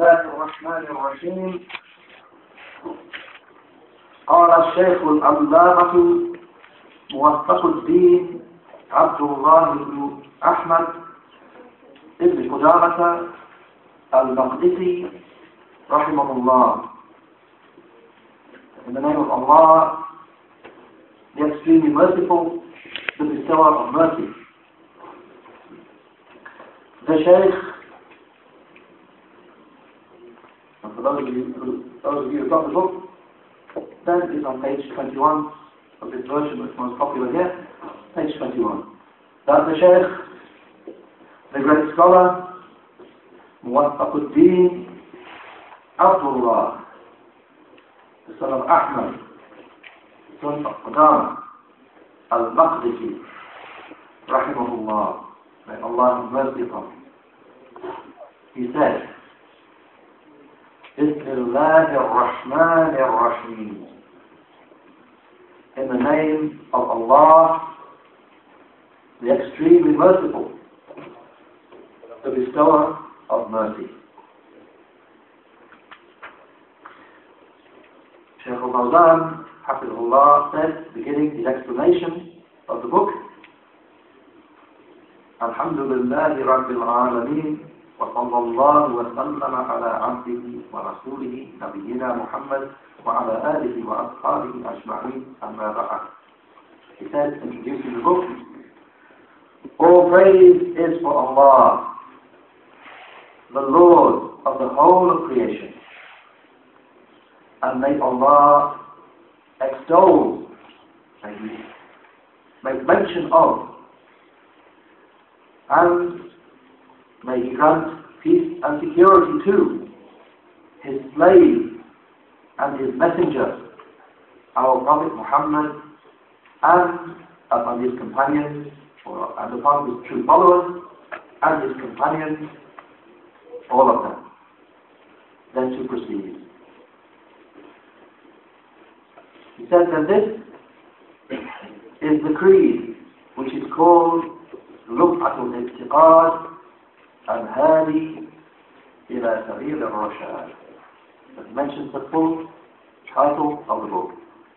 الله الرحمن الرحيم قال الشيخ العلامة موفق الدين عبد الله بن أحمد بن قدامة المقدسي رحمه الله In the name of Allah, the extremely merciful, the bestower of mercy. The Shaykh, the book, then is on page 21 of this version that's most popular here, page 21. That the Shaykh, the great scholar, Muwafaquddin Abdullah, the son of Ahmad, the son of Qadam, al-Maqdisi, rahimahullah, may Allah have mercy upon him. He said, بسم الله الرحمن الرحيم In the name of Allah, the extremely merciful, the bestower of mercy. Shaykh al-Fawzan, Hafizullah, said, beginning his explanation of the book, "Alhamdulillahi Rabbil Alameen, وصلى الله وسلم على عبده ورسوله نبينا محمد وعلى آله وأصحابه أجمعين أما بعد. He said, introducing the book, All praise is for Allah, the Lord of the whole of creation. And may Allah extol, may make mention of, and may He grant peace and security to His slave and His messenger, our Prophet Muhammad, and upon His companions, or, and upon His true followers, and His companions, all of them. Then to proceed. He said that this is the creed which is called Lum'atul I'tiqad الهادي إلى سبيل الرشاد. It mentions the full title of the book.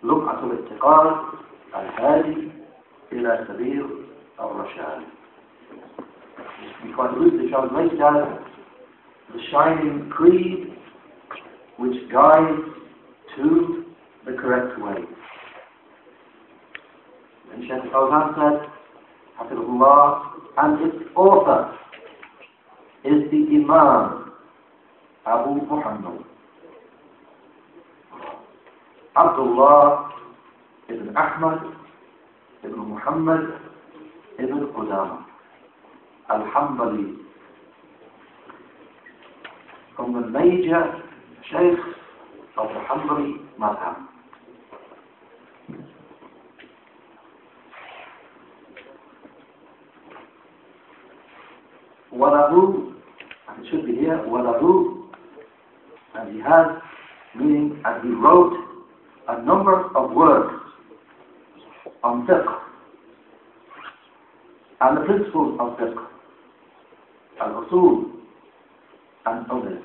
لمعة الاعتقاد الهادي إلى سبيل الرشاد. You quite loosely translate that the shining creed which guides to the correct way. And Shaykh Fawzan said, and its author, الاستئمار أبو محمد. عبد الله ابن أحمد ابن محمد ابن قدامة الحنبلي. ثم النيجة شيخ أو الحنبلي مذهب. وله وله and he has meaning and he wrote a number of works on fiqh and the principles of fiqh al-usul and others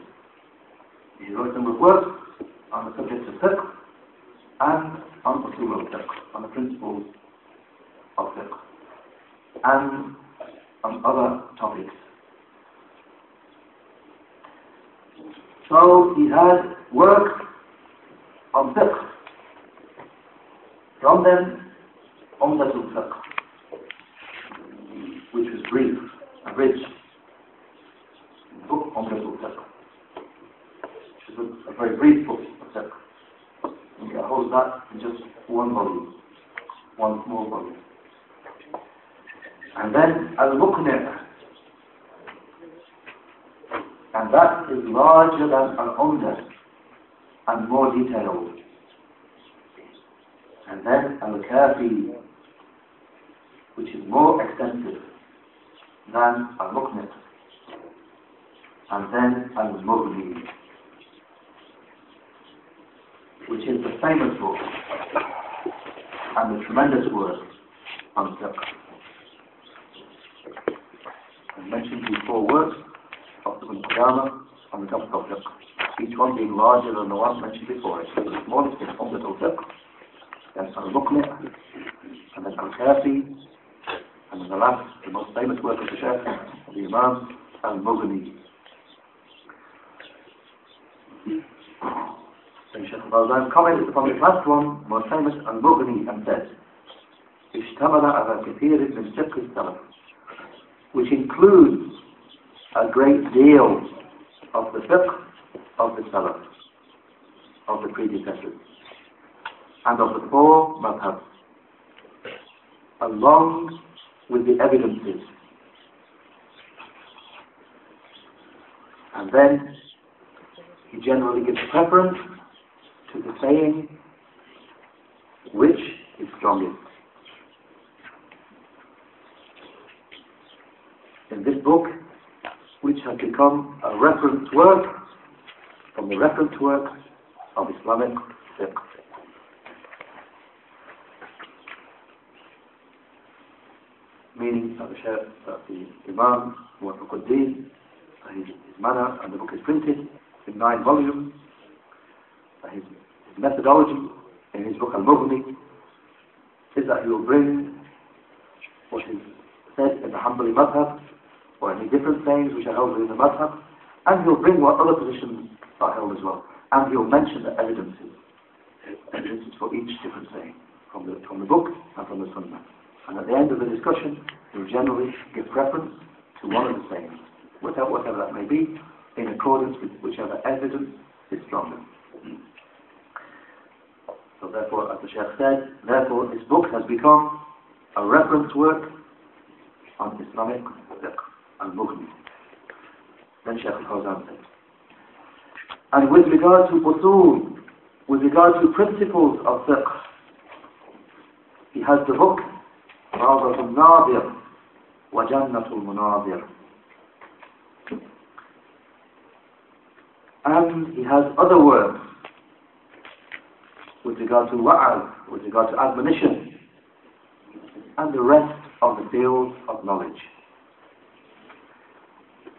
he wrote a number of works on the subject of fiqh and on usul of fiqh on the principles of fiqh and on other topics So he had worked on fiqh. From them, Umdatul Fiqh, which was brief, abridged. Book Umdatul Fiqh, which is a, a very brief book of fiqh. You can hold that in just one volume, one small volume. And then Al-Muqni' and that is larger than an umdah and more detailed. And then al-kafi, which is more extensive than al-muqni'. And then al-mughni, which is the famous book and the tremendous work on fiqh. I mentioned these four works on the top of fiqh, each one being larger than the one mentioned before it. So the smallest is Umdat al-Fiqh, then al-Muqni', and then al-Kafi, and then the last, the most famous work of the Shaykh, the Imam, al-Mughni. So Shaykh al-Fawzan commented upon this last one, most famous al-Mughni, and says, اشتمل على كثير من فقه السلف which includes a great deal of the fiqh of the Salaf, of the predecessors, and of the four madhabs, along with the evidences. And then he generally gives preference to the saying which is strongest. In this book, which has become a reference work from the reference work of Islamic fiqh. Meaning that the, Shaykh, that the Imam Muwafaquddin, his, his manner and the book is printed in nine volumes. His, his methodology in his book Al-Mughni is that he will bring what is said in the Hanbali Madhab or any different sayings which are held within the madhab, and he'll bring what other positions are held as well. And he'll mention the evidences, evidences for each different saying, from the, from the book and from the sunnah. And at the end of the discussion, he'll generally give preference to one of the sayings, whatever, whatever that may be, in accordance with whichever evidence is stronger. So therefore, as the Sheikh said, therefore this book has become a reference work on Islamic fiqh al-Mughni. Then Shaykh al-Fawzan said. And with regard to usul, with regard to principles of fiqh, he has the book روضة الناظر وجنة المناظر and he has other words with regard to wa'al, with regard to admonition and the rest of the fields of knowledge.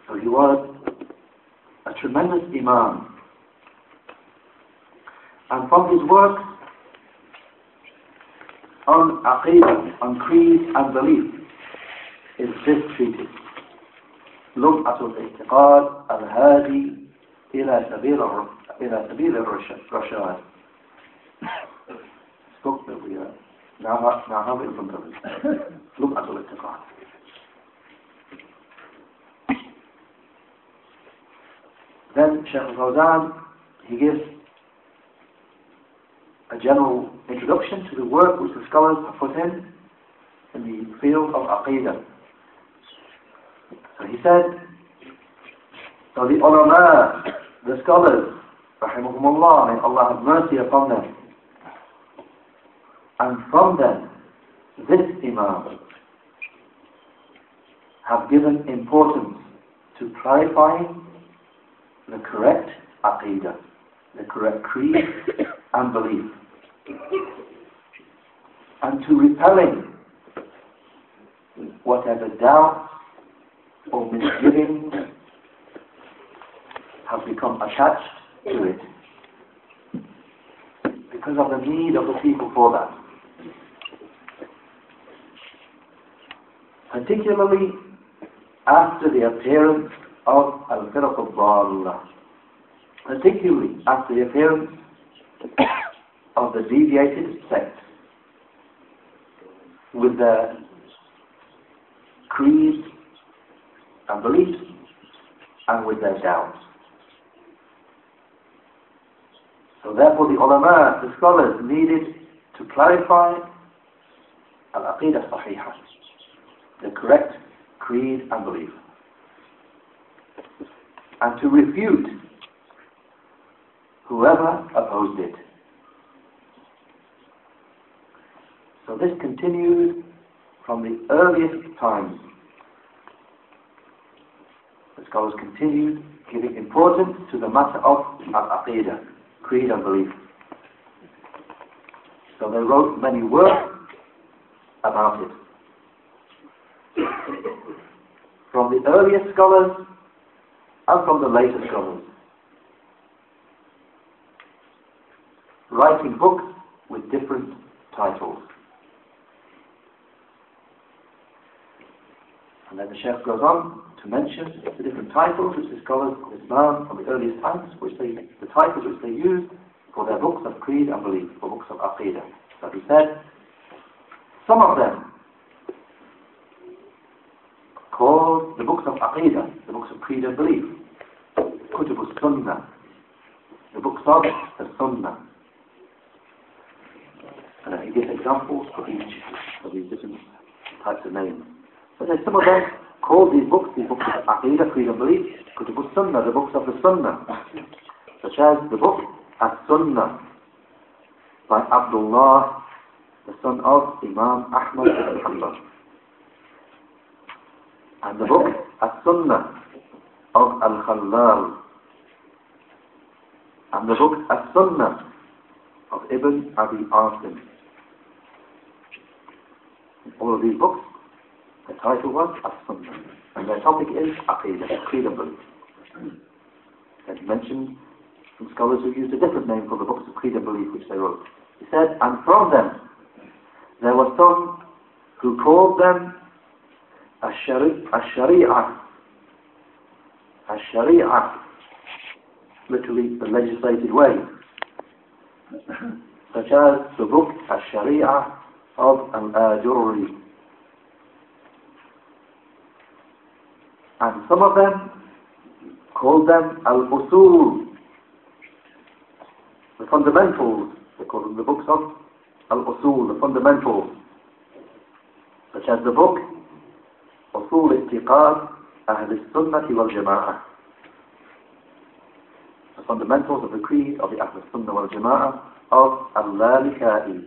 So he was a tremendous Imam. And from his work on Aqidah, on creed and belief, is this treatise. لمعة الاعتقاد الهادي إلى سبيل إلى سبيل الرشاد. Spoke that we are now, now have it in front of us. لمعة Then Sheikh al-Fawzan, he gives a general introduction to the work which the scholars have put in in the field of Aqidah. So he said, so the ulama, the scholars, rahimahumullah, may Allah have mercy upon them. And from them, this Imam have given importance to clarifying the correct aqidah, the correct creed and belief, and to repelling whatever doubts or misgivings have become attached to it because of the need of the people for that. Particularly after the appearance of Al-Firaq al particularly after the appearance of the deviated sects with their creeds and beliefs and with their doubts. So therefore the ulama, the scholars, needed to clarify al-aqidah sahihah, the correct creed and belief, and to refute whoever opposed it. So this continued from the earliest times. The scholars continued giving importance to the matter of al-aqidah creed and belief. So they wrote many works about it. From the earliest scholars and from the latest scholars. Writing books with different titles. And then the Sheikh goes on to mention the different titles which the scholars of Islam from the earliest times, which they, the titles which they used for their books of creed and belief, for books of aqidah. So he said, some of them called the books of aqidah, the books of creed and belief kutub sunnah, the books of the sunnah. And uh, he gives examples for each of these different types of names. But some of them call these books, these books of Aqidah, Creed and Belief, Kutub Sunnah, the books of the Sunnah, such as the book As-Sunnah by Abdullah, the son of Imam Ahmad ibn Hanbal. And the book As-Sunnah of Al-Khallal. And the book As-Sunnah of Ibn Abi Asim. All of these books the title was As-Sunnah. And their topic is Aqidah, and Belief. He mentioned some scholars who used a different name for the books of and Belief which they wrote. He said, and from them there were some who called them Ash-Shari'ah. Ash-Shari'ah. Literally the legislated way. Such as the book Ash-Shari'ah of Al-Ajurri. And some of them call them al-usul, the fundamentals. They call them the books of al-usul, the fundamentals, such as the book Usul Ittiqad Ahl Sunnah wal Jama'ah. Fundamentals of the creed of the Ahl Sunnah wal Jama'ah of Al-Lalikai.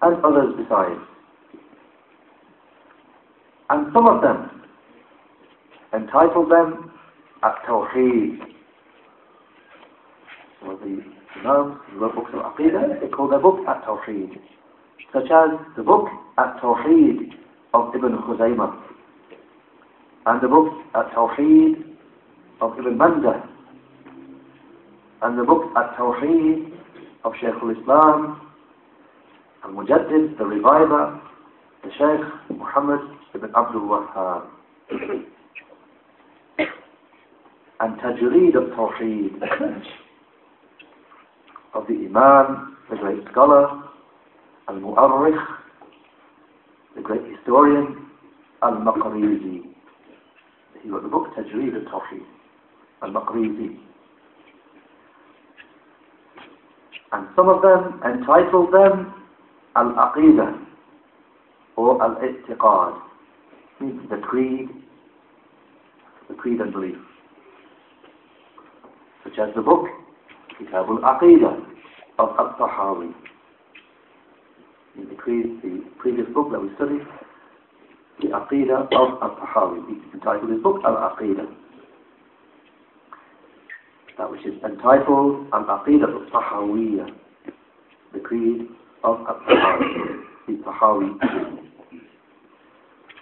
And others besides. And some of them entitled them At-Tawheed. Of the Imams who wrote books of Aqidah, they call their book At-Tawheed. Such as the book At-Tawheed of Ibn Khuzaymah. And the book At-Tawheed of Ibn Mandah. And the book At-Tawheed of Shaykh al-Islam Al-Mujaddid, the reviver, the Shaykh Muhammad ibn Abdul Wahhab. and Tajreed of Tawheed of the Imam, the great scholar, Al-Mu'arrikh, the great historian, Al-Maqrizi. He wrote the book Tajreed of Tawheed, Al-Maqrizi. And some of them entitled them Al-Aqidah or Al-I'tiqad means the creed, the creed and belief. Such as the book Kitab al-Aqidah of Al-Tahawi. In the the previous book that we studied, the Aqidah of Al-Tahawi. He entitled his book Al-Aqidah. That which is entitled Al-Aqidah al-Tahawiyah, the creed of Al-Tahawi, the Tahawi.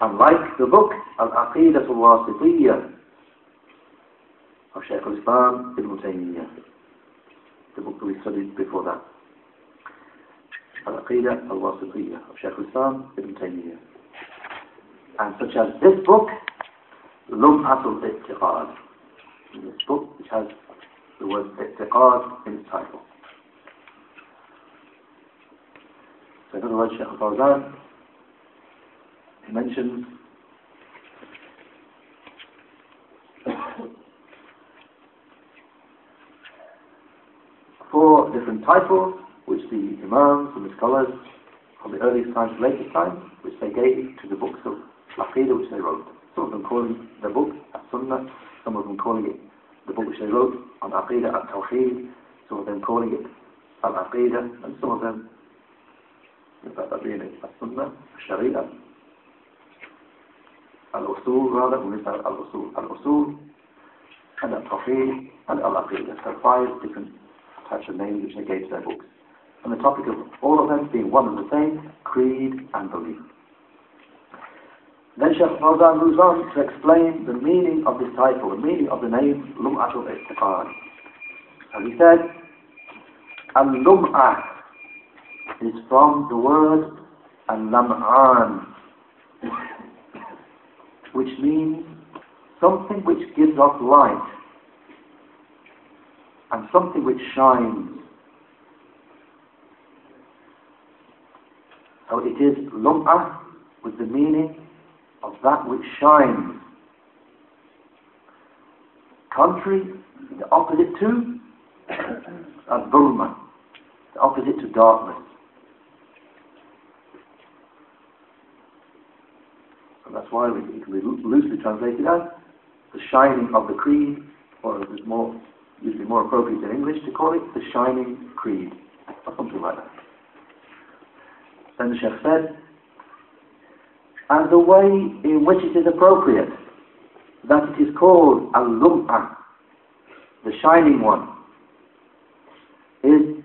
Unlike the book Al-Aqidah al-Wasitiyah of Shaykh al-Islam Ibn Taymiyyah, the book that we studied before that. Al-Aqidah al-Wasitiyah of Shaykh al-Islam Ibn Taymiyyah. And such as this book, Lum'at al-I'tiqad, this book which has the word I'tiqad in its title. So in other words, Shaykh al-Fawzan mentions four different titles which the Imams and the scholars from the earliest times latest times, which they gave to the books of Aqidah which they wrote. Some of them calling the book As-Sunnah, some of them calling it the book which they wrote on Aqidah At-Tawheed, some of them calling it Al-Aqidah, and some of them As-Sunnah, Sharia, Al-Usul rather, we miss out Al-Usul. Al-Usul and Al-Tawheed and Al-Aqidah. So five different types of names which they gave to their books. And the topic of all of them being one and the same, creed and belief. Then Sheikh Fawzan moves on to explain the meaning of this title, the meaning of the name Lum'atul I'tiqad. And he said, Al-Lum'ah is from the word Al-Lam'an, which means something which gives off light and something which shines. So it is lum'ah with the meaning of that which shines. Contrary, the opposite to al-dhulma, the opposite to darkness. And that's why it can be loosely translated as the shining of the creed, or it's more usually more appropriate in English to call it the shining creed, or something like that. Then the Sheikh said, and the way in which it is appropriate that it is called al-lum'ah, the shining one, is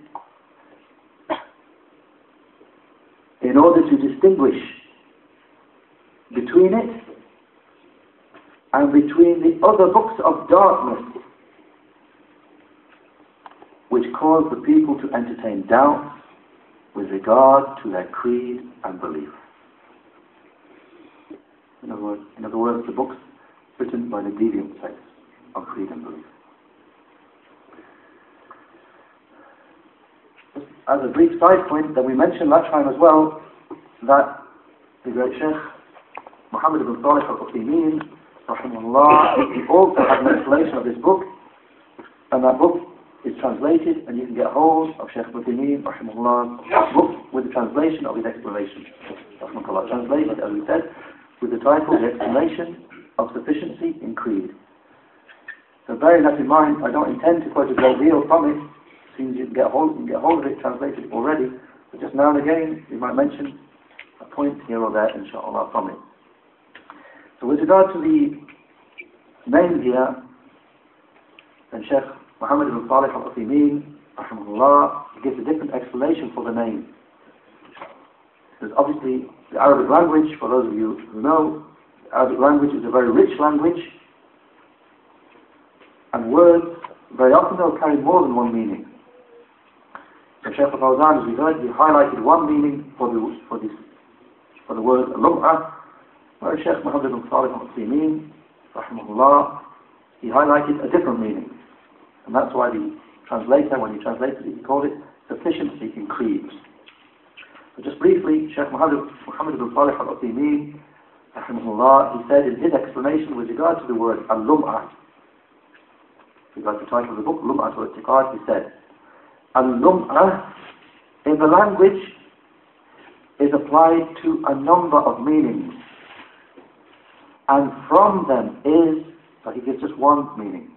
in order to distinguish between it and between the other books of darkness which cause the people to entertain doubts with regard to their creed and belief. In other words, in other words the books written by the deviant sects of creed and belief. As a brief side point that we mentioned last time as well, that the great Sheikh Muhammad ibn Salih al-Uthaymeen also had an explanation of this book and that book is translated and you can get hold of Sheikh Uthaymeen rahimahullah's book with the translation of his explanation rahimahullah translated as we said with the title The Explanation of Sufficiency in Creed. So bearing that in mind I don't intend to quote a great deal from it. Since you can get hold, you can get hold of it translated already. But just now and again we might mention a point here or there inshallah from it. So with regard to the name here, then Sheikh Muhammad ibn Salih al-Uthaymeen, rahimahullah, gives a different explanation for the name. Because obviously the Arabic language, for those of you who know, the Arabic language is a very rich language, and words, very often they'll carry more than one meaning. So Sheikh al-Fawzan, as we heard, he highlighted one meaning for the, for this, for the word lum'ah, where Sheikh Muhammad bin Salih al-Uthaymeen, rahimahullah, he highlighted a different meaning. And that's why the translator, when he translated it, he called it sufficiency in creeds. Just briefly, Sheikh Muhammad, bin Salih al-Uthaymeen, he said in his explanation with regard to the word al-lum'ah, with regard to the title of the book, Lum'ah al-I'tiqad, he said, al-lum'ah, in the language, is applied to a number of meanings and from them is, so he gives just one meaning,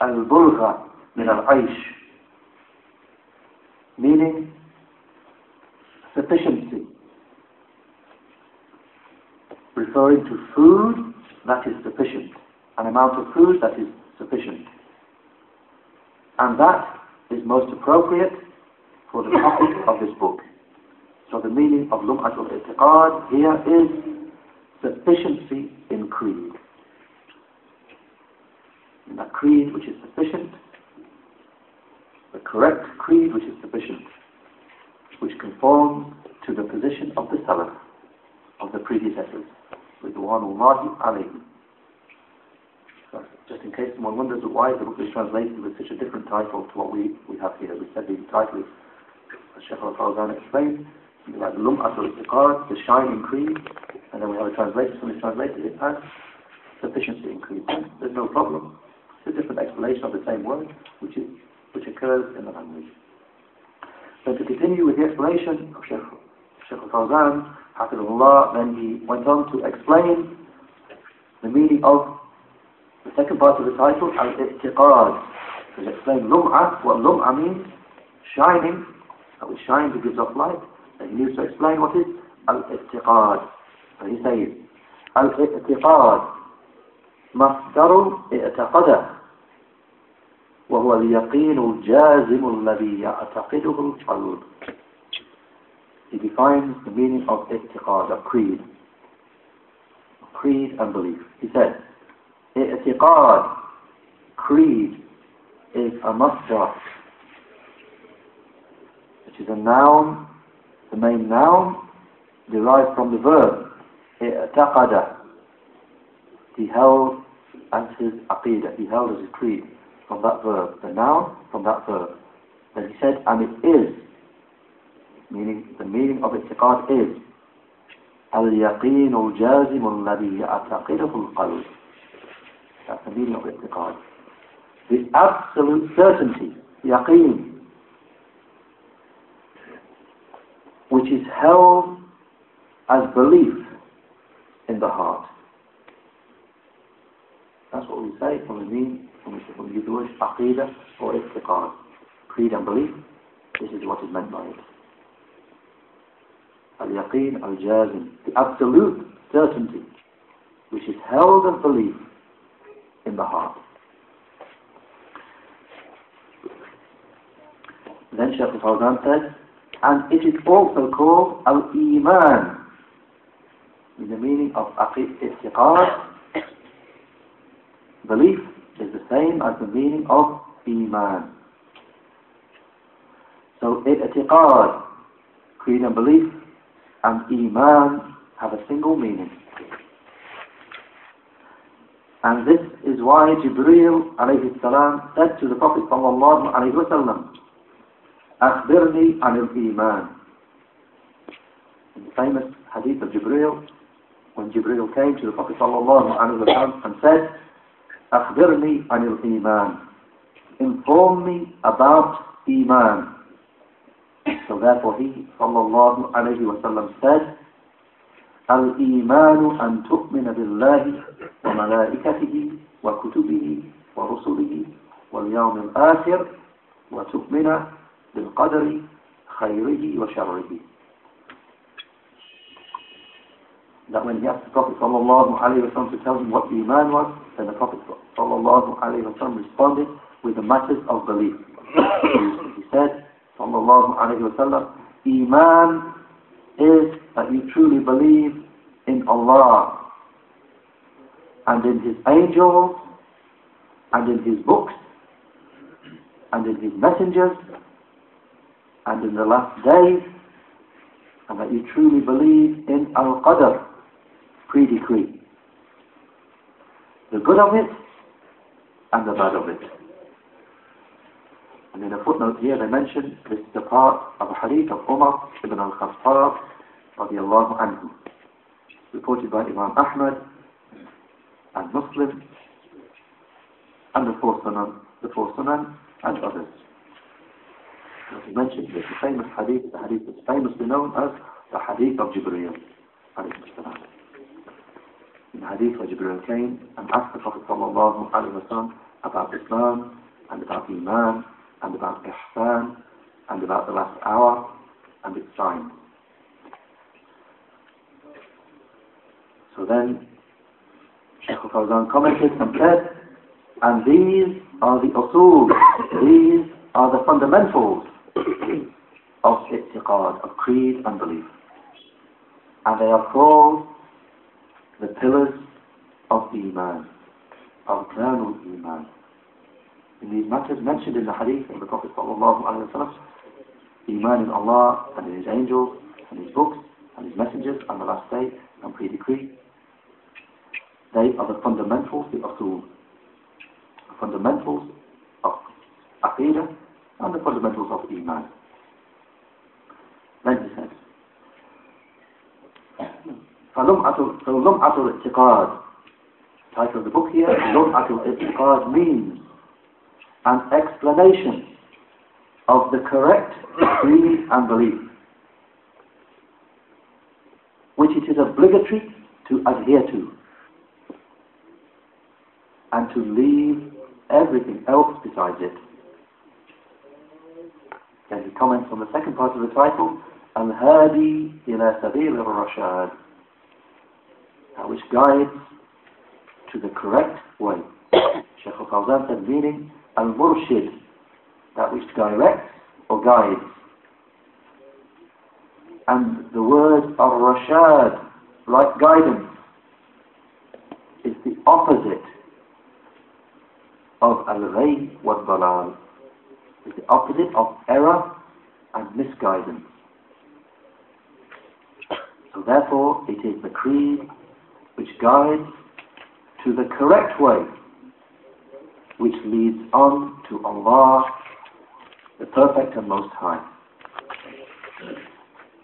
al-bulgha min al-aish, meaning sufficiency, referring to food that is sufficient, an amount of food that is sufficient. And that is most appropriate for the topic of this book. So the meaning of Lum'at al-I'tiqad here is sufficiency in creed. In a creed which is sufficient, the correct creed which is sufficient, which conforms to the position of the Salaf, of the predecessors, with the one Allahi alayhi. Just in case someone wonders why the book is translated with such a different title to what we, we have here. We said the title is, as Sheikh al-Fawzan explained, like Lum'at al-I'tiqad, the shining creed, and then we have a translation, somebody translated it as sufficiency in creed. There's no problem. It's a different explanation of the same word, which is which occurs in the language. So to continue with the explanation of Sheikh, Sheikh al-Fawzan, Hafidullah, then he went on to explain the meaning of the second part of the title, al-i'tiqad. So he explained lum'ah, what lum'ah means, shining, that which shines, it gives off light. And he needs to explain what is al-i'tiqad. And he says, al-i'tiqad مصدر اعتقد وهو اليقين الجازم الذي يعتقده القلب He defines the meaning of i'tiqad, of creed. creed and belief. He said, i'tiqad, creed, is a masdar, which is a noun, the main noun, derived from the verb, i'taqada. He held as his aqidah, he held as his creed, from that verb, the noun from that verb. Then he said, and it is, meaning the meaning of i'tiqad is اليقين الجازم الذي يعتقده القلب That's the meaning of i'tiqad. The absolute certainty, yaqeen, which is held as belief in the heart. That's what we say when we mean, we use the word aqidah or i'tiqad. Creed and belief, this is what is meant by it. Al-yaqeen al-jazim, the absolute certainty which is held as belief in the heart. Then Shaykh al-Fawzan said, and it is also called al-iman, in the meaning of i'tiqad, belief same as the meaning of iman. So i'tiqad, creed and belief, and Iman have a single meaning. And this is why Jibreel alayhi salam said to the Prophet sallallahu alayhi wa sallam, أخبرني عن الإيمان. In the famous hadith of Jibreel, when Jibreel came to the Prophet sallallahu alayhi wa sallam and said, أخبرني عن الإيمان. Inform me about إيمان So therefore he صلى الله عليه وسلم said, الإيمان أن تؤمن بالله وملائكته وكتبه ورسله واليوم الآخر وتؤمن بالقدر خيره وشره. That when he asked the Prophet صلى to tell him what Iman was, then the Prophet sallam responded with the matters of belief. he said, sallallahu alayhi wa sallam, Iman is that you truly believe in Allah and in His angels and in His books and in His messengers and in the last days and that you truly believe in Al-Qadr, pre-decree. The good of it and the bad of it. And in a footnote here they mention this is a part of a hadith of Umar ibn al-Khattab radiallahu anhu, reported by Imam Ahmad and Muslim and the four Sunan, the four Sunan and others. As he mentioned, this famous hadith, the hadith is famously known as the hadith of Jibreel In hadith where Jibreel came and asked the Prophet wasallam about Islam and about Iman and about Ihsan and about the last hour and its signs. So then Sheikh al-Fawzan commented and said, and these are the usul, these are the fundamentals of i'tiqad, of creed and belief. And they are called the pillars of Iman, of eternal Iman in these matters mentioned in the hadith of the Prophet Iman in Allah and in His angels and His books and His messengers and the last day and pre-decree. They are the fundamentals, the usul, fundamentals of aqidah and the fundamentals of Iman. Then he said, so Lum'atul title of the book here, Lum'atul I'tiqad means an explanation of the correct creed and belief, which it is obligatory to adhere to and to leave everything else besides it. Then he comments on the second part of the title, Al-Hadi ila Sabil Rashad? Which guides to the correct way. Sheikh al-Fawzan said, meaning al-murshid, that which directs or guides. And the word al-rashad, right guidance, is the opposite of al-ghay wa dalal. It's the opposite of error and misguidance. So therefore, it is the creed which guides to the correct way, which leads on to Allah, the perfect and most high.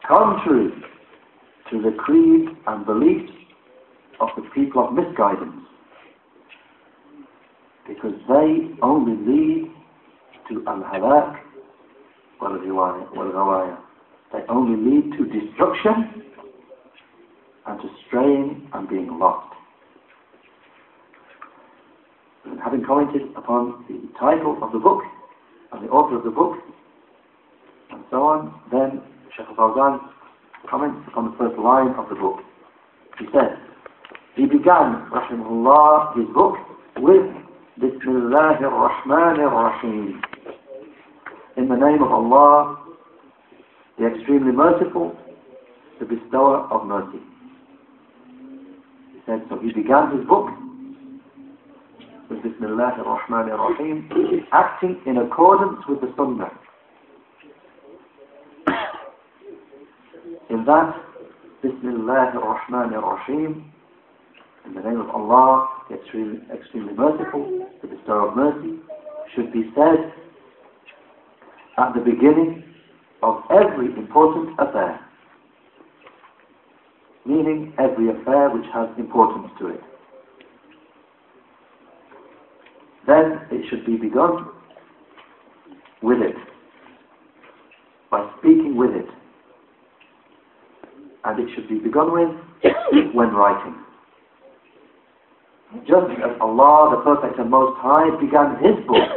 Contrary to the creed and beliefs of the people of misguidance, because they only lead to al-halak wal-ghawaya. They only lead to destruction and to straying and being lost. And having commented upon the title of the book and the author of the book and so on, then Sheikh al-Fawzan comments upon the first line of the book. He says, he began, rahimahullah, his book with Bismillah ar-Rahman ar-Rahim. In the name of Allah, the extremely merciful, the bestower of mercy. Said, so he began his book with Bismillah ar-Rahman ar-Rahim, acting in accordance with the Sunnah. In that, Bismillah ar-Rahman ar-Rahim, in the name of Allah, the extremely, extremely merciful, the bestower of mercy, should be said at the beginning of every important affair. Meaning every affair which has importance to it. Then it should be begun with it, by speaking with it. And it should be begun with when writing. Just as Allah, the Perfect and Most High, began His book,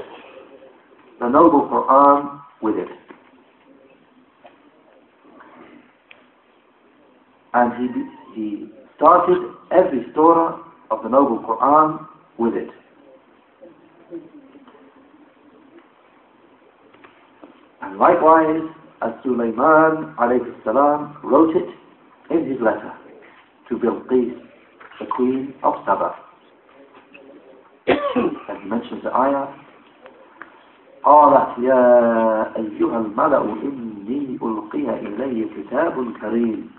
the Noble Quran, with it. and he, he started every story of the Noble Quran with it. And likewise, as Sulaiman salam wrote it in his letter to Bilqis, the queen of Saba. and he mentions the ayah, قالت يا أيها الملأ إني ألقي إلي كتاب كريم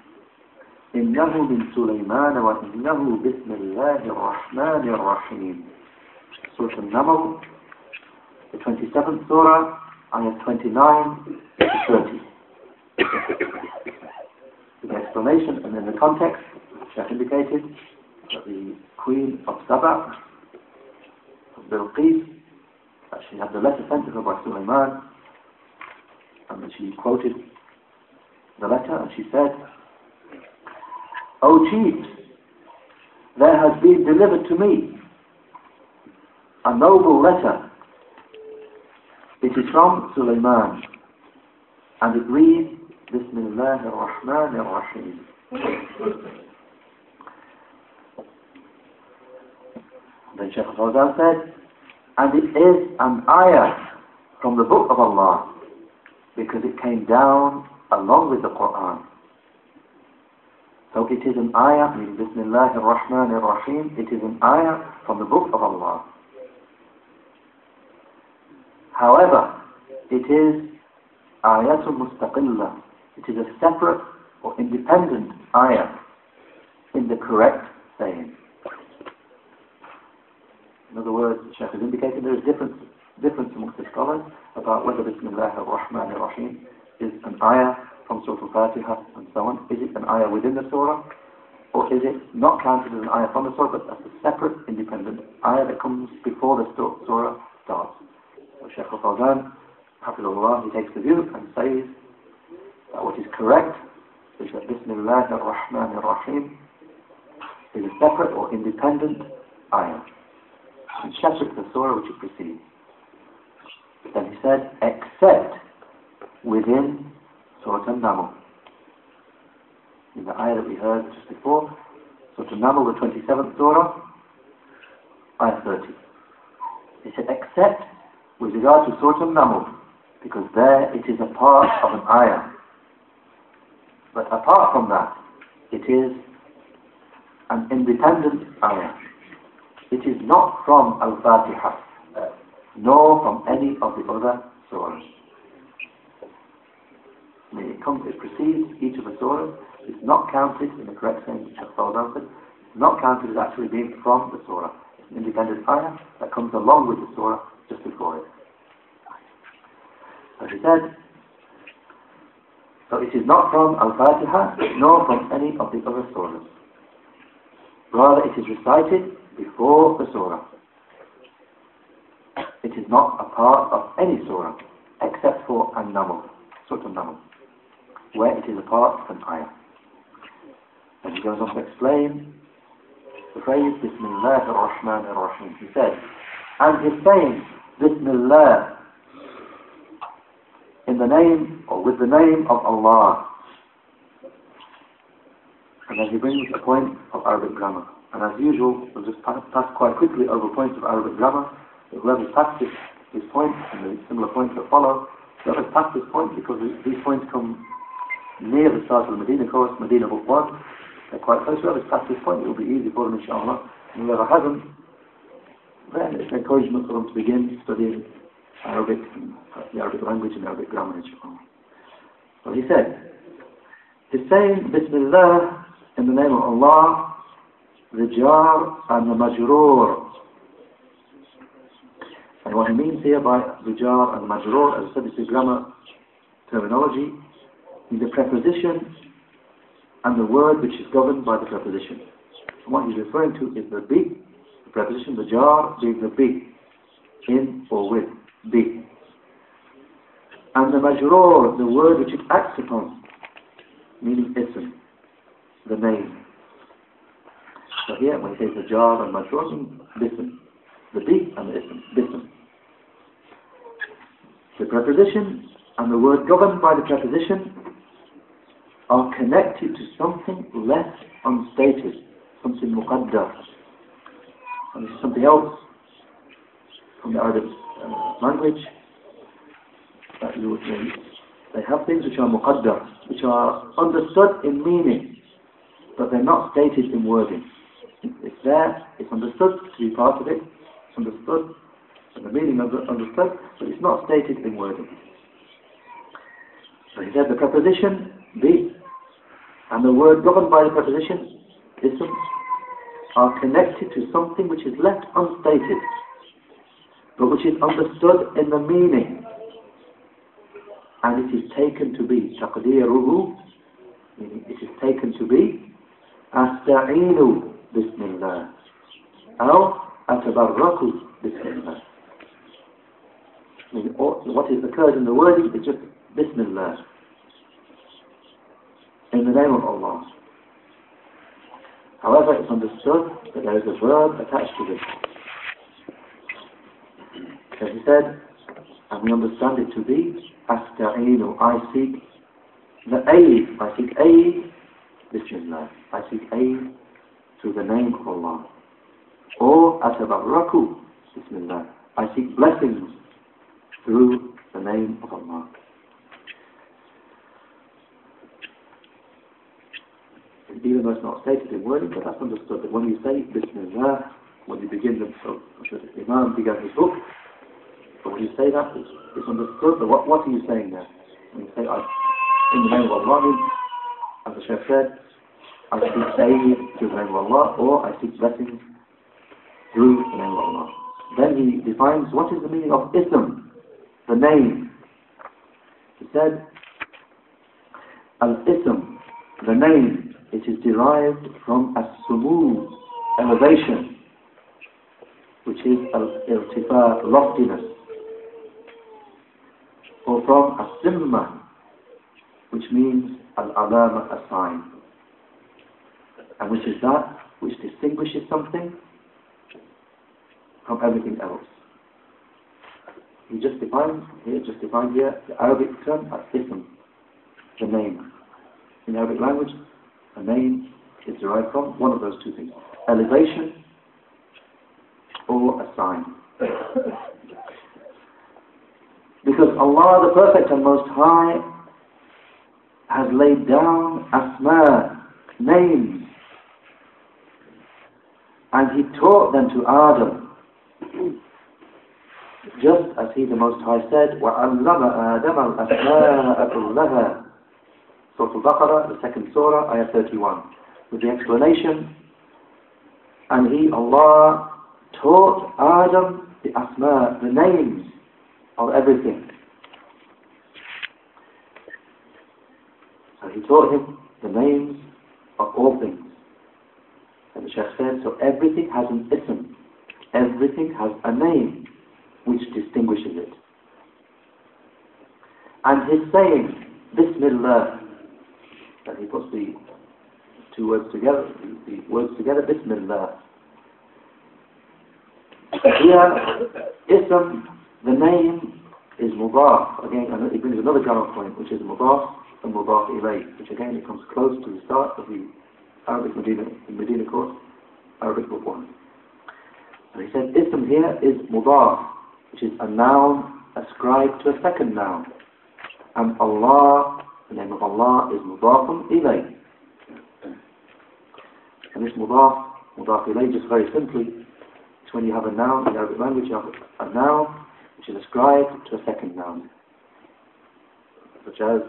إنه من سليمان وإنه بسم الله الرحمن الرحيم Surah Al-Naml, the 27th Surah, ayah 29 to 30. the explanation and then the context, which I indicated, that the Queen of Saba, of Bilqis, that she had the letter sent to her by Sulaiman, and that she quoted the letter, and she said, O chiefs, there has been delivered to me a noble letter. It is from Sulaiman, and it reads, Bismillah ar-Rahman ar-Rahim. Then Shaykh Fawzan said, and it is an ayah from the book of Allah, because it came down along with the Quran. It is an ayah, Bismillah ar-Rahman ar-Rahim, it is an ayah from the book of Allah. However, it is ayatul mustaqillah. It is a separate or independent ayah in the correct saying. In other words, the Shaykh has indicated there is difference, difference amongst the scholars about whether Bismillah ar-Rahman ar-Rahim is an ayah from Surah Al-Fatiha and so on. Is it an ayah within the surah? Or is it not counted as an ayah from the surah, but as a separate, independent ayah that comes before the surah starts? So Shaykh al-Fawzan, Hafizullah, he takes the view and says that what is correct is that Bismillah ar-Rahman ar-Rahim is a separate or independent ayah. And separate the surah which it precedes. Then he said, except within Surah An-Naml. In the ayah that we heard just before, Surah An-Naml, the 27th surah, ayah 30. He said, except with regard to Surah An-Naml, because there it is a part of an ayah. But apart from that, it is an independent ayah. it is not from Al-Fatiha, nor from any of the other surahs. Mean, it, comes, it precedes each of the surahs. It's not counted in the correct sense, which I've. Not counted as actually being from the surah. It's an independent ayah that comes along with the surah just before it. As he said, so it is not from Al-Fatiha, nor from any of the other surahs. Rather, it is recited before the surah. It is not a part of any surah, except for An-Naml, Surah An-Naml, where it is a part of an ayah. And he goes on to explain the phrase Bismillah ar-Rahman ar-Rahim. He said, and his saying, Bismillah, in the name or with the name of Allah. And then he brings a point of Arabic grammar. And as usual, we'll just pass, pass quite quickly over points of Arabic grammar. Whoever's passed this, this point and the similar points that follow, whoever's passed this point because these points come near the start of the Medina course, Medina book 1, they're quite close. Whoever's passed this point, it will be easy for them, inshallah. And whoever hasn't, then it's an encouragement for them to begin studying Arabic, the Arabic language and Arabic grammar, inshallah. So he said, he's saying Bismillah in the name of Allah, the jar and the majroor. And what he means here by the jar and the majroor, as I said, this is grammar terminology, is the preposition and the word which is governed by the preposition. And what he's referring to is the big, the preposition, the jar being the big, in or with be. And the majroor, the word which it acts upon, meaning ism, the name. So here, when he says the jar and majroor, bism, the be and the ism, bism. The preposition and the word governed by the preposition are connected to something less unstated, something muqaddar. And this is something else from the Arabic uh, language, that you, would they, they have things which are muqaddar, which are understood in meaning, but they're not stated in wording. It's there, it's understood to be part of it, it's understood, and the meaning of it understood, but it's not stated in wording. So he said the preposition, be, and the word governed by the preposition, ism, are connected to something which is left unstated but which is understood in the meaning. And it is taken to be تقديره meaning it is taken to be أستعين بسم الله أو أتبرك بسم الله meaning, what is occurred in the wording is just Bismillah in the name of Allah. However, it's understood that there is a verb attached to this. So he said, and we understand it to be, Asta'inu, I seek the aid, I seek aid, Bismillah, I seek aid through the name of Allah. Or Atabarraku, Bismillah, I seek blessings through the name of Allah. Even though it's not stated in wording, but that's understood that when you say Bismillah, when you begin the, so, Imam began his book, but when you say that, it's, it's understood. But what, what are you saying there? When you say, I, in the name of Allah, as the Sheikh said, I seek aid through the name of Allah, or I seek blessings through the name of Allah. Then he defines what is the meaning of ism, the name. He said, Al-ism, the name, it is derived from as-sumu, elevation, which is al-irtifa, loftiness or from as-simma, which means al-alama, a sign. And which is that which distinguishes something from everything else. He just defines here, just defined here, the Arabic term as ism, the name. In Arabic language, a name is derived from one of those two things. Elevation or a sign. Because Allah, the Perfect and Most High, has laid down asma, names, And he taught them to Adam. Just as he the Most High said, وَعَلَّمَ آدَمَ الْأَسْمَاءَ كُلَّهَا Surah Al-Baqarah, the second surah, ayah 31. With the explanation, and he, Allah, taught Adam the asma, the names of everything. So he taught him the names of all things. And the Shaykh said, so everything has an ism. Everything has a name which distinguishes it. And his saying, Bismillah, that he puts the two words together, the, the words together, Bismillah. Here, ism, the name is mudaf. Again, and it brings another grammar point, which is mudaf and mudaf ilayh, which again it comes close to the start of the Arabic Medina, Medina course, Arabic book one. And he said, ism here is mudaf, which is a noun ascribed to a second noun. And Allah, the name of Allah is mudafun ilayh. And this mudaf, mudaf ilayh, just very simply, is when you have a noun in Arabic language, you have a noun which is ascribed to a second noun. Such as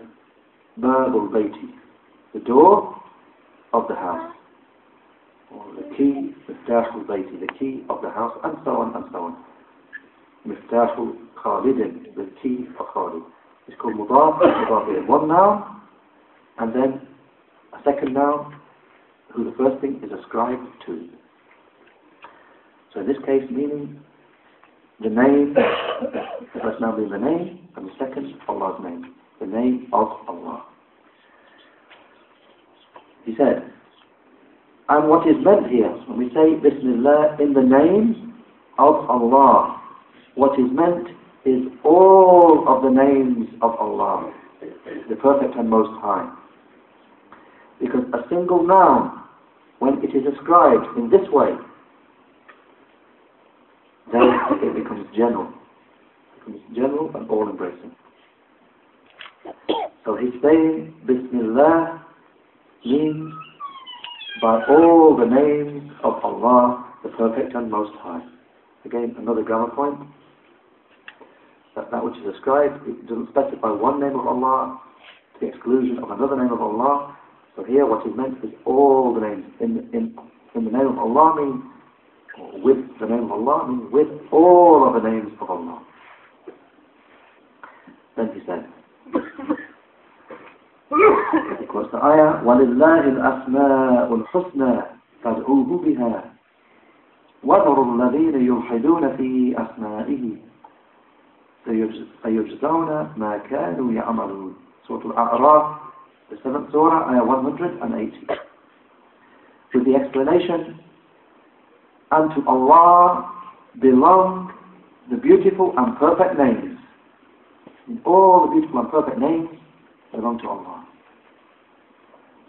Babul Bayti, the door of the house. Or the key, Miftahul Bayti, the key of the house, and so on and so on. Miftahul Khalidin, the key of Khalid. It's called Mudaf, Mudaf ilayh. One noun, and then a second noun, who the first thing is ascribed to. So in this case, meaning the name, the first noun being the name, and the second, Allah's name, the name of Allah. He said, and what is meant here, when we say Bismillah in the name of Allah, what is meant is all of the names of Allah, the perfect and most high. Because a single noun, when it is ascribed in this way, then it becomes general. It becomes general and all-embracing. So he's saying, Bismillah means by all the names of Allah, the Perfect and Most High. Again, another grammar point That, that which is ascribed, it doesn't specify one name of Allah to the exclusion of another name of Allah. So here what is meant is all the names. In, in, in the name of Allah means, with the name of Allah means with all of the names of Allah. Then he said, he quotes the ayah, وَلِلَّهِ الْأَسْمَاءُ الْحُسْنَى فَادْعُوهُ بِهَا وَذَرُوا الَّذِينَ يُلْحِدُونَ فِي أَسْمَائِهِ سيجزون ما كانوا يعملون Surah Al-A'raf, the seventh surah, ayah 180. With the explanation, and to Allah belong the beautiful and perfect names. And all the beautiful and perfect names belong to Allah.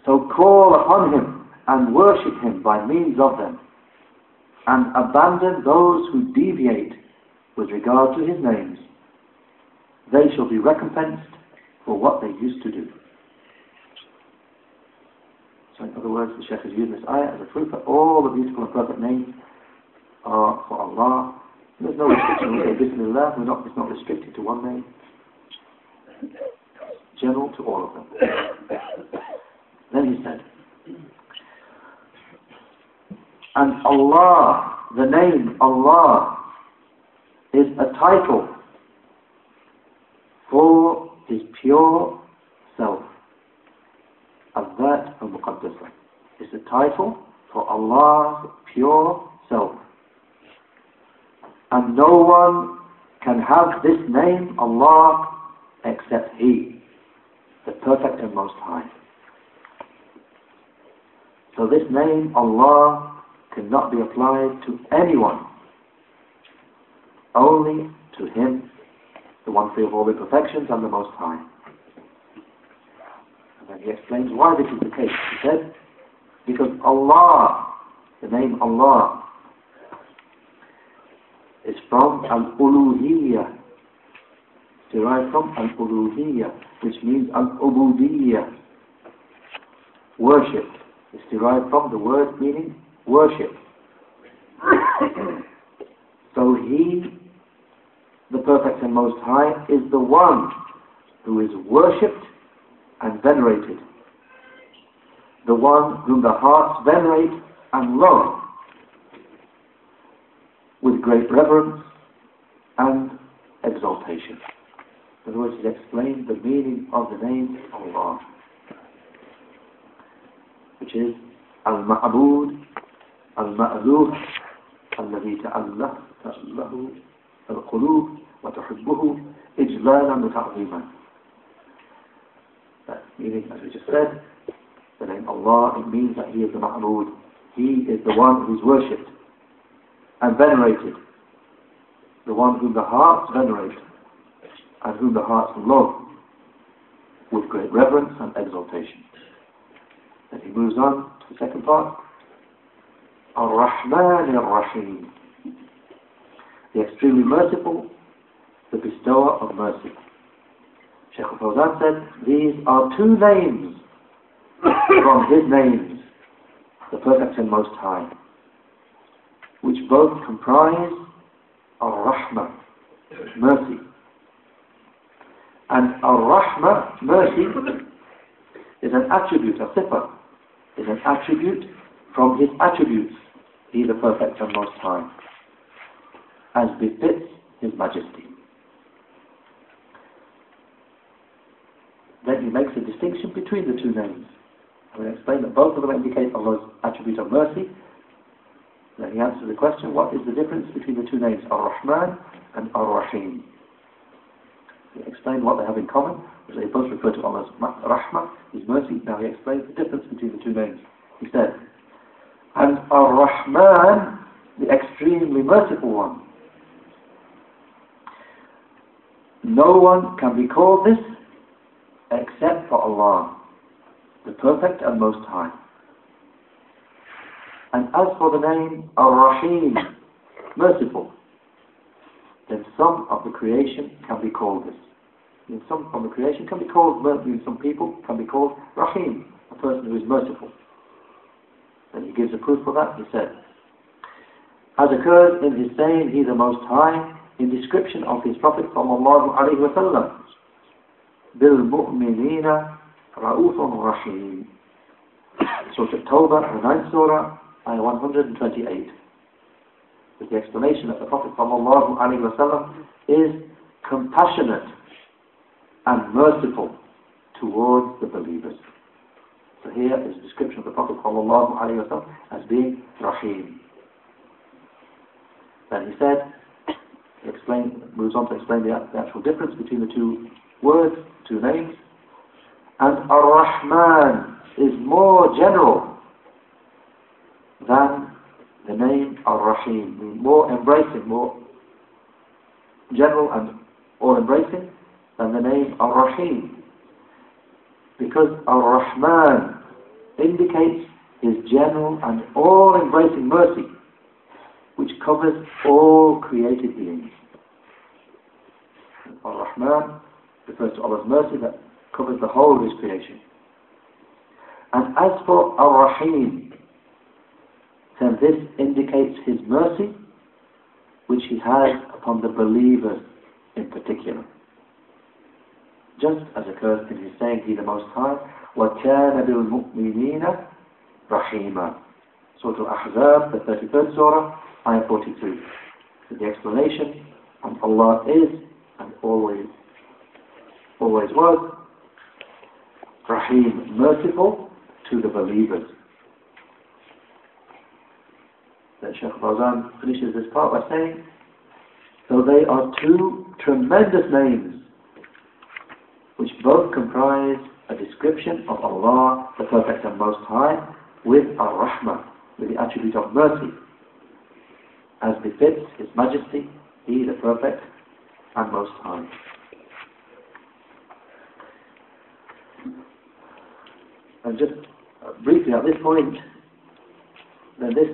So call upon Him and worship Him by means of them, and abandon those who deviate with regard to His names. They shall be recompensed for what they used to do. So in other words, the Sheikh is using this ayah as a proof that all the beautiful and perfect names are for Allah. There's no restriction. We say Bismillah, we're not, it's not restricted to one name. General to all of them. Then he said, and Allah, the name Allah, is a title for His pure self. Al-That al-Muqaddasa. It's a title for Allah's pure self. And no one can have this name, Allah, except He, the perfect and most high. So this name, Allah, cannot be applied to anyone, only to Him, the one free of all imperfections and the most high. And then he explains why this is the case. He said, because Allah, the name Allah, is from al-uluhiyyah, derived from al-uluhiyyah, which means al-ubudiyyah, worship. It's derived from the word meaning worship. so He, the Perfect and Most High, is the one who is worshipped and venerated, the one whom the hearts venerate and love with great reverence and exaltation. In other words, he explained the meaning of the name Allah, which is Al Ma'abud, Al-Ma'luh, Al-Ladhi Ta'allah, Ta'allahu, القلوب وتحبه إجلالا وتعظيما That meaning, as we just said, the name Allah, it means that He is the Ma'bud. He is the one who is worshipped and venerated. The one whom the hearts venerate and whom the hearts love with great reverence and exaltation. Then he moves on to the second part. Ar-Rahman Ar-Rahim. the extremely merciful, the bestower of mercy. Sheikh Fawzan said, these are two names from his names, the perfect and most high, which both comprise Ar-Rahmah, mercy, and Ar-Rahmah, mercy, is an attribute, a sifa, is an attribute from his attributes, he the perfect and most high, as befits his majesty. Then he makes a distinction between the two names. I will explain that both of them indicate Allah's attribute of mercy. Then he answers the question, what is the difference between the two names, Ar-Rahman and Ar-Rahim? He explained what they have in common, which they both refer to Allah's Rahmah, His mercy. Now he explains the difference between the two names. He said, and Ar-Rahman, the extremely merciful one. No one can be called this except for Allah, the perfect and most high. And as for the name Ar-Rahim, merciful, then some of the creation can be called this. And some from the creation can be called, some people can be called Rahim, a person who is merciful. And he gives a proof for that. He said, as occurs in his saying, He the Most High, in description of his Prophet sallallahu alaihi wasallam, بالمؤمنين رؤوف رحيم. Surah Tawbah, the ninth surah, ayah 128 with the explanation that the Prophet ﷺ is compassionate and merciful towards the believers. So here is a description of the Prophet ﷺ as being Rahim. Then he said, he explain, moves on to explain the, the actual difference between the two words, two names. And Ar-Rahman is more general than the name Ar-Rahim, more embracing, more general and all-embracing than the name Ar-Rahim. Because Ar-Rahman indicates his general and all-embracing mercy, which covers all created beings. Ar-Rahman refers to Allah's mercy that covers the whole of his creation. And as for Ar-Rahim, then this indicates his mercy, which he has upon the believers in particular. Just as occurs in his saying, He the Most High, وَكَانَ بِالْمُؤْمِنِينَ رَحِيمًا Surah Al-Ahzab, the 33rd Surah, Ayah 42. So the explanation, and Allah is and always, always was, Rahim, merciful to the believers. Then Sheikh Fawzan finishes this part by saying, so they are two tremendous names which both comprise a description of Allah, the Perfect and Most High, with Ar-Rahmah, with the attribute of mercy, as befits His Majesty, He the Perfect and Most High. And just uh, briefly at this point, then this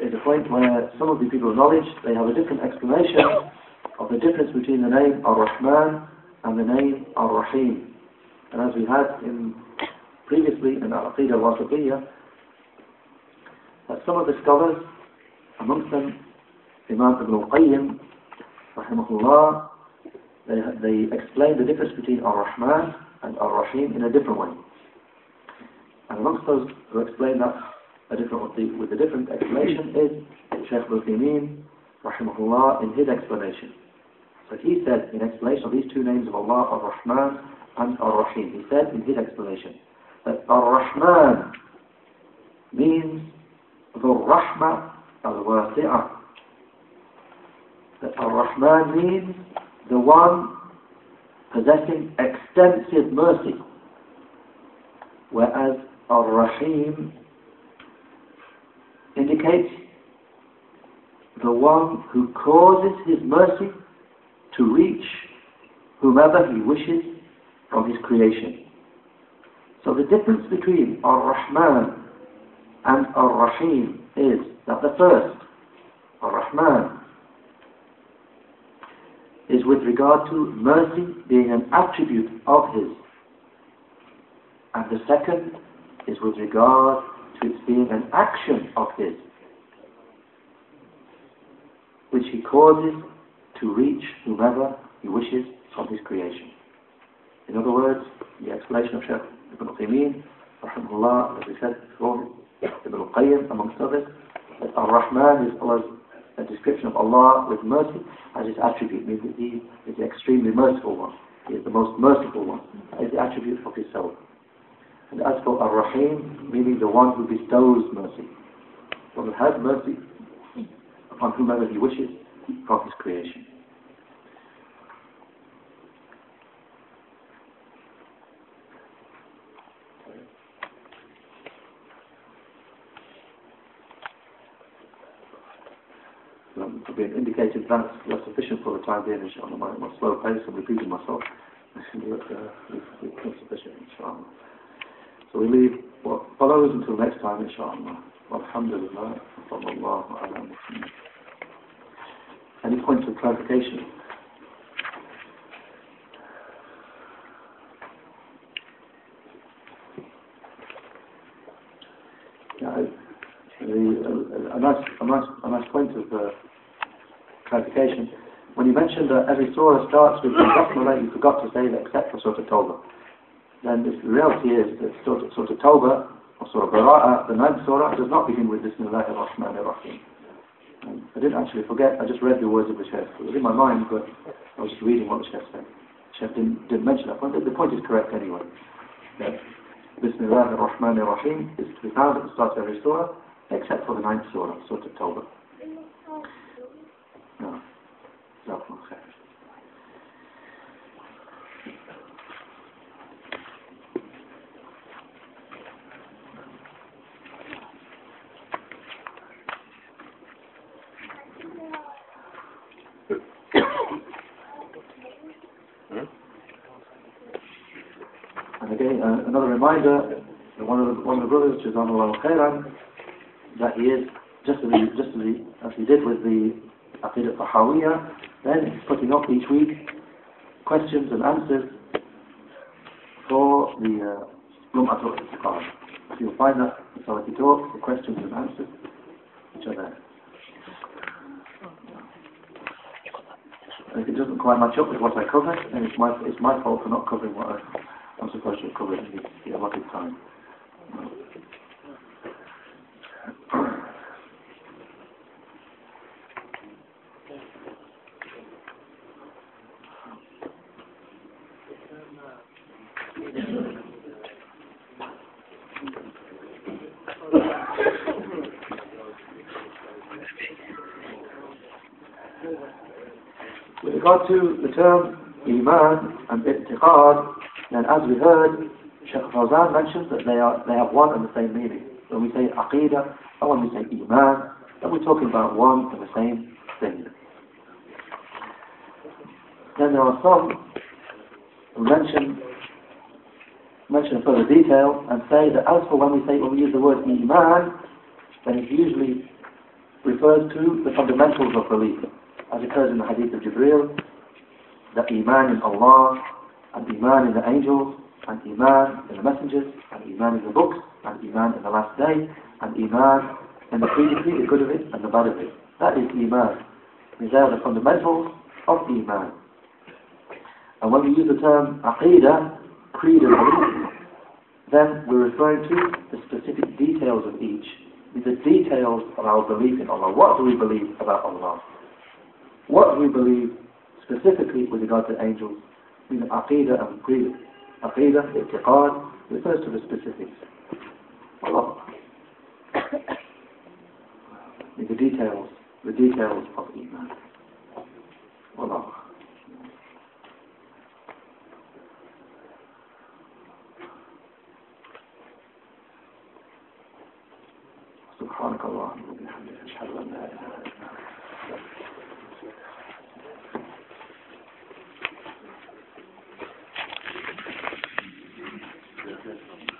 is a point where some of the people of knowledge, they have a different explanation of the difference between the name Ar-Rahman and the name Ar-Rahim. And as we had in previously in Al-Aqidah al that some of the scholars, amongst them Imam Ibn al-Qayyim, rahimahullah, they, they explain the difference between Ar-Rahman and Ar-Rahim in a different way. And amongst those who explain that a different, with a different explanation is Shaykh al-Uthaymeen, rahimahullah, in his explanation. So he said, in explanation of these two names of Allah, Ar-Rahman and Ar-Rahim, he said in his explanation that Ar-Rahman means the Rahmah al-Wasi'ah. That Ar-Rahman means the one possessing extensive mercy, whereas Ar-Rahim indicates the one who causes his mercy to reach whomever he wishes from his creation. So the difference between Ar-Rahman and Ar-Rahim is that the first, Ar-Rahman, is with regard to mercy being an attribute of his. And the second is with regard to its being an action of his, which he causes to reach whomever he wishes from his creation. In other words, the explanation of Shaykh Ibn Uthaymeen, rahimahullah, as we said before, Ibn al-Qayyim, amongst others, that Ar-Rahman is Allah's a description of Allah with mercy as his attribute, means that he is the extremely merciful one. He is the most merciful one. That is the attribute of his soul. And as for Ar-Rahim, meaning the one who bestows mercy. One who has mercy upon whomever he wishes from his creation. I've been indicating that's, sufficient for the time being, inshallah. My, my slow pace, I'm repeating myself. it's, sufficient, inshallah. So we leave what follows until next time, inshallah. Alhamdulillah. Sallallahu. Any points of clarification? Yeah, the, a, a, nice, a, nice, a nice point of uh, clarification. When you mentioned that every surah starts with the basmala, you forgot to say that except for Surah Tawbah. Then the reality is that Surah, surah Tawbah, or Surah Bara'ah, the ninth surah, does not begin with Bismillah ar-Rahman ar-Rahim. I didn't actually forget, I just read the words of the Sheikh. It was in my mind, but I was just reading what the Sheikh said. The Sheikh didn't, didn't mention that point. The point is correct anyway. That Bismillah ar-Rahman ar-Rahim is to be found at the start of every surah, except for the ninth surah, Surah Tawbah. And again, uh, another reminder, one of the, one of the brothers, Jazanullah Khairan, that he is, just as he, just as he, as he did with the Aqidah Tahawiyah, then putting up each week questions and answers for the Lum'atul uh, I'tiqad. So you'll find that he talks, the questions and answers, which are there. And if it doesn't quite match up with what I covered, then it's my, it's my fault for not covering what I, I'm supposed to have covered in the allotted time. To the term Iman and I'tiqad, then as we heard, Sheikh Fawzan mentioned that they are they have one and the same meaning. When we say Aqidah, and when we say Iman, then we're talking about one and the same thing. Then there are some who mention mention further detail and say that as for when we say when we use the word Iman, then it usually refers to the fundamentals of belief, as occurs in the hadith of Jibril, that Iman in Allah, and Iman in the angels, and Iman in the messengers, and Iman in the books, and Iman in the last day, and Iman in the previously, the good of it and the bad of it. That is Iman. These are the fundamentals of Iman. And when we use the term Aqidah, creed and belief, then we're referring to the specific details of each. The details of our belief in Allah. What do we believe about Allah? What do we believe specifically with regard to angels? mean Aqidah and creed. Aqidah, i'tiqad, refers to the specifics. Allah. the details, the details of Iman. Allah. سبحانك اللهم وبحمدك اشهد ان لا اله الا انت